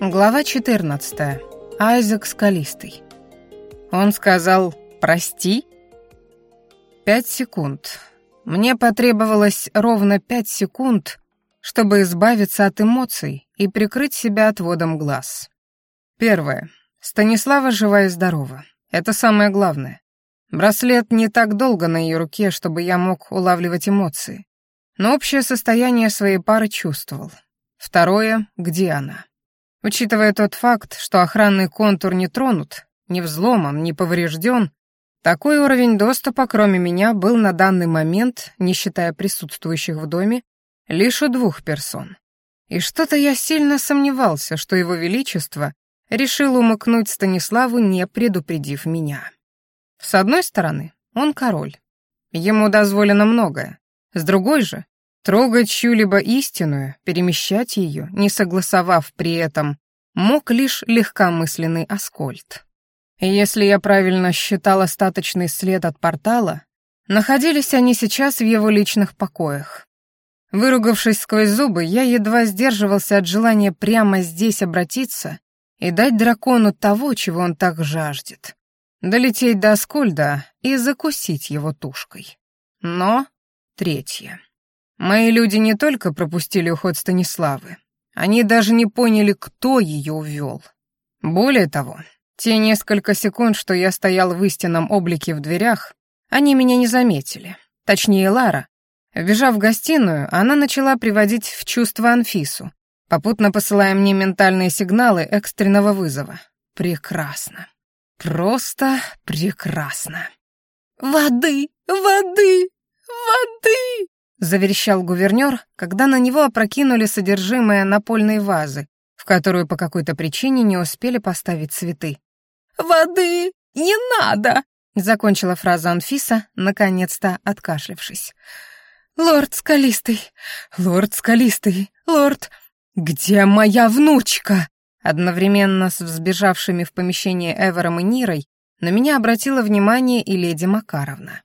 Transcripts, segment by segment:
Глава 14. Айзек Скалистый. Он сказал «прости». Пять секунд. Мне потребовалось ровно пять секунд, чтобы избавиться от эмоций и прикрыть себя отводом глаз. Первое. Станислава жива и здорова. Это самое главное. Браслет не так долго на ее руке, чтобы я мог улавливать эмоции. Но общее состояние своей пары чувствовал. Второе. Где она? Учитывая тот факт, что охранный контур не тронут, не взломан, не поврежден, такой уровень доступа, кроме меня, был на данный момент, не считая присутствующих в доме, лишь у двух персон. И что-то я сильно сомневался, что его величество решил умыкнуть Станиславу, не предупредив меня. С одной стороны, он король. Ему дозволено многое. С другой же, Трогать чью-либо истинную, перемещать ее, не согласовав при этом, мог лишь легкомысленный Аскольд. И если я правильно считал остаточный след от портала, находились они сейчас в его личных покоях. Выругавшись сквозь зубы, я едва сдерживался от желания прямо здесь обратиться и дать дракону того, чего он так жаждет. Долететь до Аскольда и закусить его тушкой. Но третье. Мои люди не только пропустили уход Станиславы, они даже не поняли, кто ее увел. Более того, те несколько секунд, что я стоял в истинном облике в дверях, они меня не заметили. Точнее, Лара. Вбежав в гостиную, она начала приводить в чувство Анфису, попутно посылая мне ментальные сигналы экстренного вызова. Прекрасно. Просто прекрасно. «Воды! Воды! Воды!» Заверещал гувернер, когда на него опрокинули содержимое напольной вазы, в которую по какой-то причине не успели поставить цветы. «Воды не надо!» — закончила фраза Анфиса, наконец-то откашлившись. «Лорд Скалистый! Лорд Скалистый! Лорд! Где моя внучка?» Одновременно с взбежавшими в помещение Эвером и Нирой на меня обратила внимание и леди Макаровна.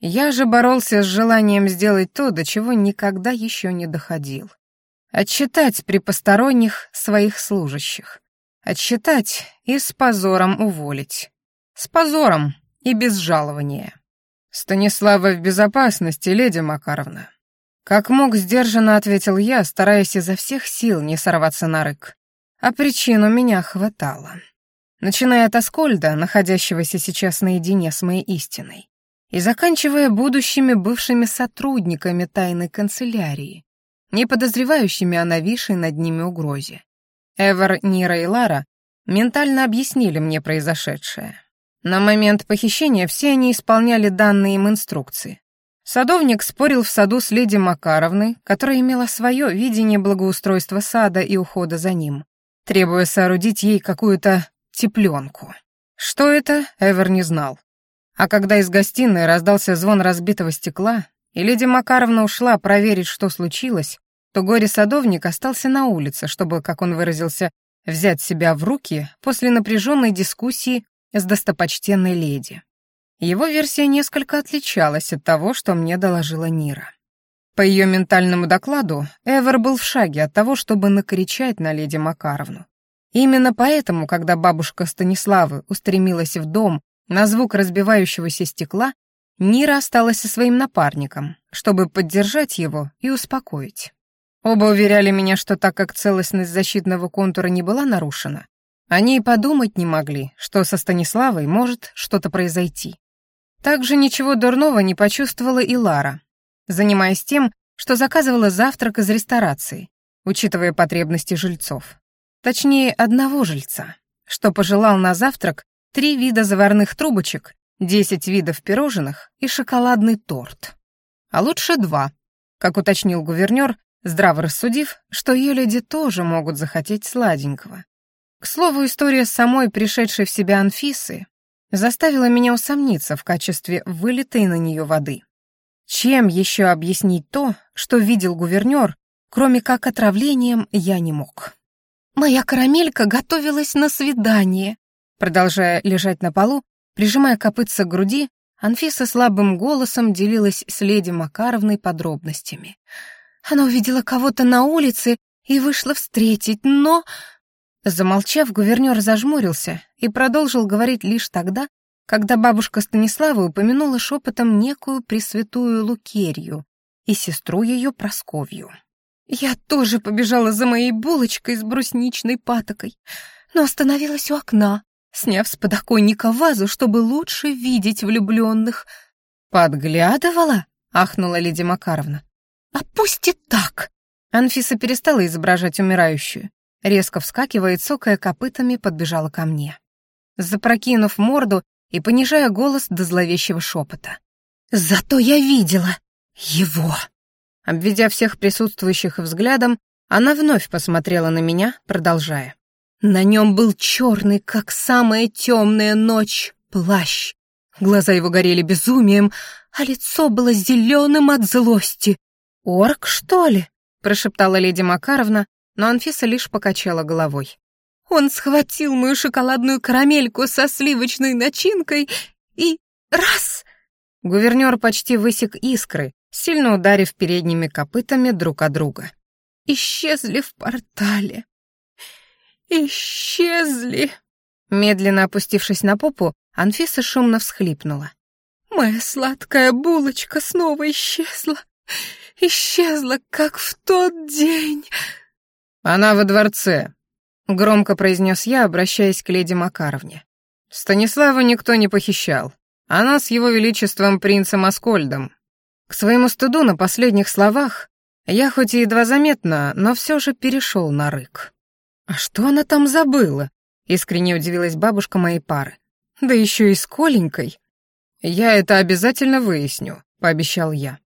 Я же боролся с желанием сделать то, до чего никогда еще не доходил. Отчитать при посторонних своих служащих. Отчитать и с позором уволить. С позором и без жалования. «Станислава в безопасности, леди Макаровна». Как мог, сдержанно ответил я, стараясь изо всех сил не сорваться на рык. А причин у меня хватало. Начиная от Аскольда, находящегося сейчас наедине с моей истиной, и заканчивая будущими бывшими сотрудниками тайной канцелярии, не подозревающими о нависшей над ними угрозе. Эвер, Нира и Лара ментально объяснили мне произошедшее. На момент похищения все они исполняли данные им инструкции. Садовник спорил в саду с леди Макаровной, которая имела свое видение благоустройства сада и ухода за ним, требуя соорудить ей какую-то тепленку. Что это, Эвер не знал. А когда из гостиной раздался звон разбитого стекла, и леди Макаровна ушла проверить, что случилось, то горе-садовник остался на улице, чтобы, как он выразился, взять себя в руки после напряженной дискуссии с достопочтенной леди. Его версия несколько отличалась от того, что мне доложила Нира. По ее ментальному докладу, Эвер был в шаге от того, чтобы накричать на леди Макаровну. Именно поэтому, когда бабушка Станиславы устремилась в дом на звук разбивающегося стекла Нира осталась со своим напарником, чтобы поддержать его и успокоить. Оба уверяли меня, что так как целостность защитного контура не была нарушена, они и подумать не могли, что со Станиславой может что-то произойти. Также ничего дурного не почувствовала и Лара, занимаясь тем, что заказывала завтрак из ресторации, учитывая потребности жильцов. Точнее, одного жильца, что пожелал на завтрак три вида заварных трубочек, десять видов пирожных и шоколадный торт. А лучше два, как уточнил гувернер, здраво рассудив, что ее леди тоже могут захотеть сладенького. К слову, история самой пришедшей в себя Анфисы заставила меня усомниться в качестве вылитой на нее воды. Чем еще объяснить то, что видел гувернер, кроме как отравлением, я не мог. «Моя карамелька готовилась на свидание», Продолжая лежать на полу, прижимая копытца к груди, Анфиса слабым голосом делилась с леди Макаровной подробностями. Она увидела кого-то на улице и вышла встретить, но... Замолчав, гувернер зажмурился и продолжил говорить лишь тогда, когда бабушка Станислава упомянула шепотом некую пресвятую Лукерью и сестру ее Просковью. Я тоже побежала за моей булочкой с брусничной патокой, но остановилась у окна, сняв с подоконника вазу, чтобы лучше видеть влюбленных. «Подглядывала?» — ахнула леди Макаровна. «А пусть и так!» Анфиса перестала изображать умирающую. Резко вскакивая, цокая копытами, подбежала ко мне. Запрокинув морду и понижая голос до зловещего шепота. «Зато я видела его!» Обведя всех присутствующих взглядом, она вновь посмотрела на меня, продолжая. На нем был черный, как самая темная ночь, плащ. Глаза его горели безумием, а лицо было зеленым от злости. «Орк, что ли?» — прошептала леди Макаровна, но Анфиса лишь покачала головой. «Он схватил мою шоколадную карамельку со сливочной начинкой и... раз!» Гувернер почти высек искры, сильно ударив передними копытами друг от друга. «Исчезли в портале. Исчезли!» Медленно опустившись на попу, Анфиса шумно всхлипнула. «Моя сладкая булочка снова исчезла. Исчезла, как в тот день». «Она во дворце», — громко произнес я, обращаясь к леди Макаровне. «Станиславу никто не похищал. Она с его величеством принцем Аскольдом». К своему стыду на последних словах я хоть и едва заметно, но все же перешел на рык. «А что она там забыла?» — искренне удивилась бабушка моей пары. «Да еще и с Коленькой». «Я это обязательно выясню», — пообещал я.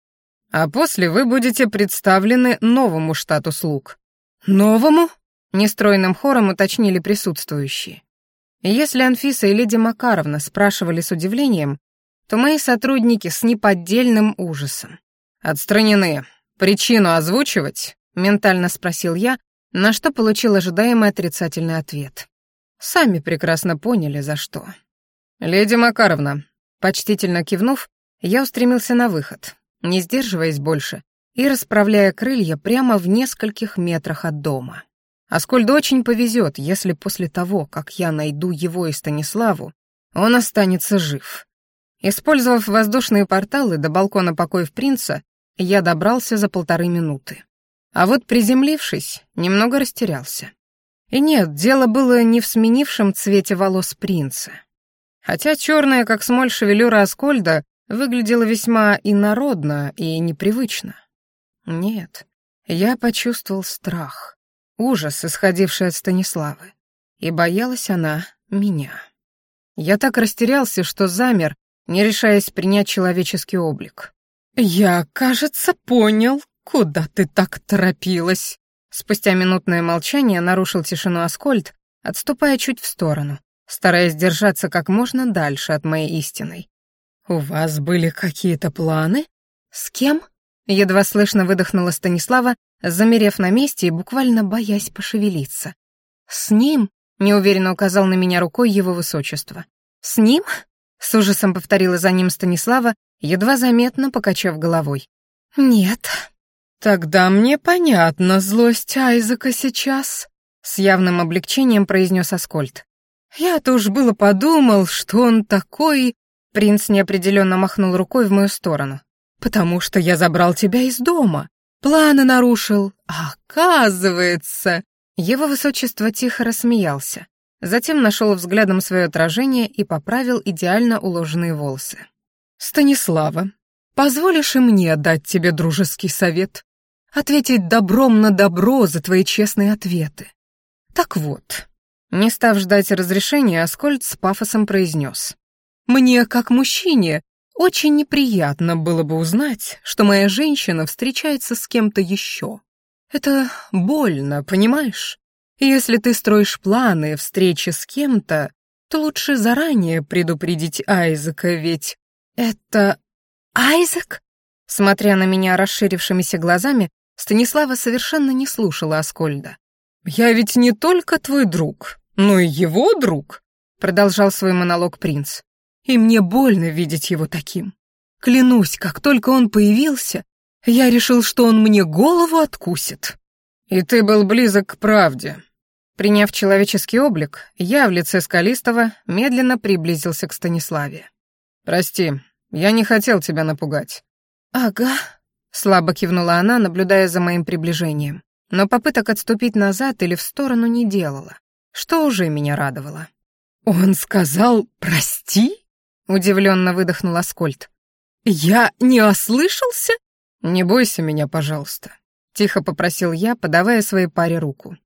«А после вы будете представлены новому штату слуг». «Новому?» — нестройным хором уточнили присутствующие. Если Анфиса и леди Макаровна спрашивали с удивлением, то мои сотрудники с неподдельным ужасом. «Отстранены. Причину озвучивать?» — ментально спросил я, на что получил ожидаемый отрицательный ответ. Сами прекрасно поняли, за что. «Леди Макаровна», почтительно кивнув, я устремился на выход, не сдерживаясь больше, и расправляя крылья прямо в нескольких метрах от дома. Аскольду очень повезет, если после того, как я найду его и Станиславу, он останется жив. Использовав воздушные порталы до балкона покоев принца, я добрался за полторы минуты. А вот приземлившись, немного растерялся. И нет, дело было не в сменившем цвете волос принца. Хотя черная, как смоль шевелюра Аскольда, выглядела весьма инородно и непривычно. Нет, я почувствовал страх, ужас, исходивший от Станиславы. И боялась она меня. Я так растерялся, что замер, не решаясь принять человеческий облик. «Я, кажется, понял, куда ты так торопилась». Спустя минутное молчание нарушил тишину Аскольд, отступая чуть в сторону, стараясь держаться как можно дальше от моей истины. «У вас были какие-то планы?» «С кем?» Едва слышно выдохнула Станислава, замерев на месте и буквально боясь пошевелиться. «С ним?» — неуверенно указал на меня рукой его высочество. «С ним?» С ужасом повторила за ним Станислава, едва заметно покачав головой. «Нет». «Тогда мне понятна злость Айзека сейчас», — с явным облегчением произнес Аскольд. «Я-то уж было подумал, что он такой...» Принц неопределенно махнул рукой в мою сторону. «Потому что я забрал тебя из дома, планы нарушил. А оказывается...» Его высочество тихо рассмеялся. Затем нашел взглядом свое отражение и поправил идеально уложенные волосы. «Станислава, позволишь и мне дать тебе дружеский совет? Ответить добром на добро за твои честные ответы. Так вот, не став ждать разрешения, Аскольд с пафосом произнес. «Мне, как мужчине, очень неприятно было бы узнать, что моя женщина встречается с кем-то еще. Это больно, понимаешь? Если ты строишь планы встречи с кем-то, то лучше заранее предупредить Айзека, ведь это... Айзек? Смотря на меня расширившимися глазами, Станислава совершенно не слушала Аскольда. «Я ведь не только твой друг, но и его друг», продолжал свой монолог принц. «И мне больно видеть его таким. Клянусь, как только он появился, я решил, что он мне голову откусит». «И ты был близок к правде», Приняв человеческий облик, я в лице Скалистого медленно приблизился к Станиславе. «Прости, я не хотел тебя напугать». «Ага», — слабо кивнула она, наблюдая за моим приближением, но попыток отступить назад или в сторону не делала, что уже меня радовало. «Он сказал «прости»?» — удивленно выдохнул Аскольд. «Я не ослышался?» «Не бойся меня, пожалуйста», — тихо попросил я, подавая своей паре руку.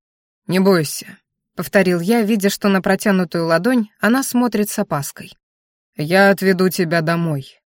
«Не бойся», — повторил я, видя, что на протянутую ладонь она смотрит с опаской. «Я отведу тебя домой.